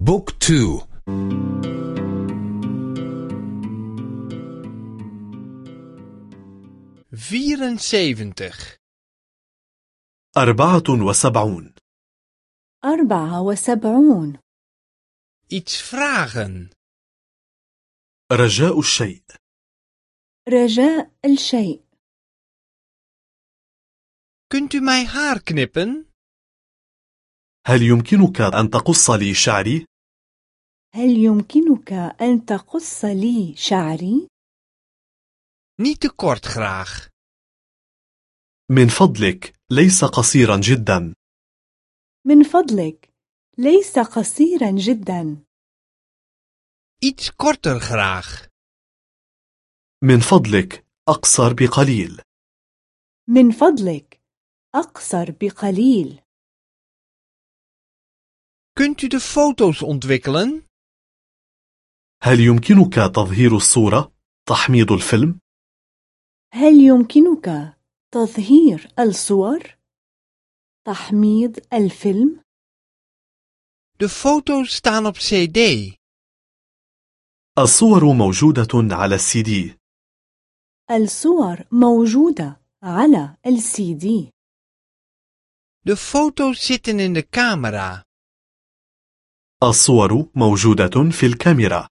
بوك تو. vierenzeventig أربعة وسبعون. أربعة وسبعون. iets vragen رجاء الشيء. رجاء الشيء. kunt u mij haar knippen هل يمكنك أن تقص لي شعري؟ هل يمكنك أن تقص لي شعري؟ niet te kort graag من فضلك ليس قصيرا جدا. من فضلك ليس قصيرا جدا. iets korter graag من فضلك أقصر بقليل. من فضلك أقصر بقليل. Kunt u de foto's ontwikkelen? هل يمكنك تظهير الصورة؟ تحميض الفيلم؟ هل يمكنك تظهير الصور؟ تحميض الفيلم؟ de foto's staan op cd الصور موجودة على السي دي الصور موجودة على السي دي de foto's zitten in de camera الصور موجودة في الكاميرا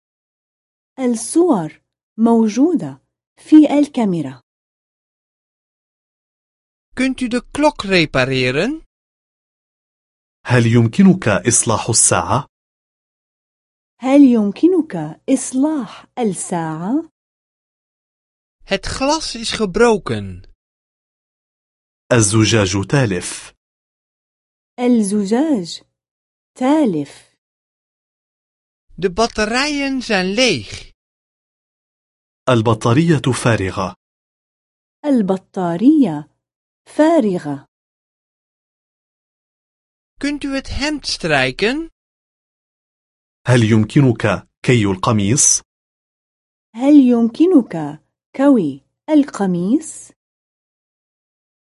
الصور موجودة في الكاميرا. Kunt u de klok repareren? هل يمكنك إصلاح الساعة؟ هل يمكنك إصلاح الساعة؟ het glas is gebroken. الزجاج تالف. الزجاج تالف. De batterijen zijn leeg. البطارية فارغة البطارية فارغة kunt u het hemd strijken هل يمكنك كي القميص؟ هل يمكنك كوي القميص؟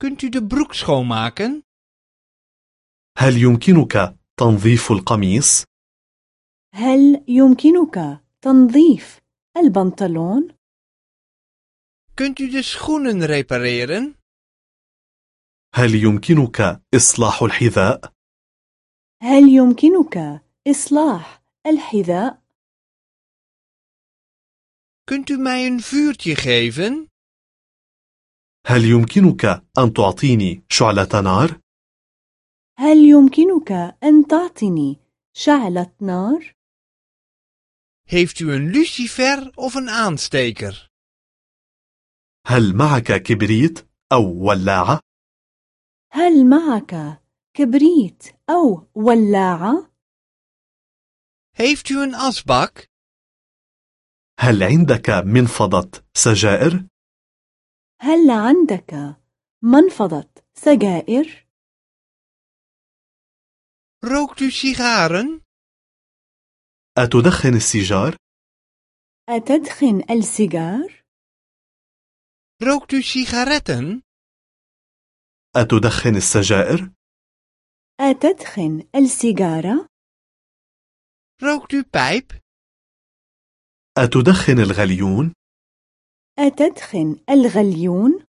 kunt u de broek schoonmaken هل يمكنك تنظيف القميص؟ هل يمكنك تنظيف البنطلون؟ Kunt u de schoenen repareren هل يمكنك إصلاح الحذاء؟ هل يمكنك إصلاح الحذاء؟ kunt u mij een vuurtje geven هل يمكنك أن تعطيني شعلة نار؟ هل يمكنك أن تعطيني شعلة نار؟ heeft u een lucifer of een aansteker هل معك كبريت أو ولاعة؟ هل معك كبريت أو ولاعة؟ heeft u een asbak هل عندك منفضة سجائر؟ هل عندك منفضة سجائر؟ rookt u sigaren أتدخن السيجار؟ أتدخن السيجار؟ Rookt u sigaretten أتدخن السجائر؟ أتدخن السيجارة؟ rookt u pijp أتدخن الغليون؟ أتدخن الغليون؟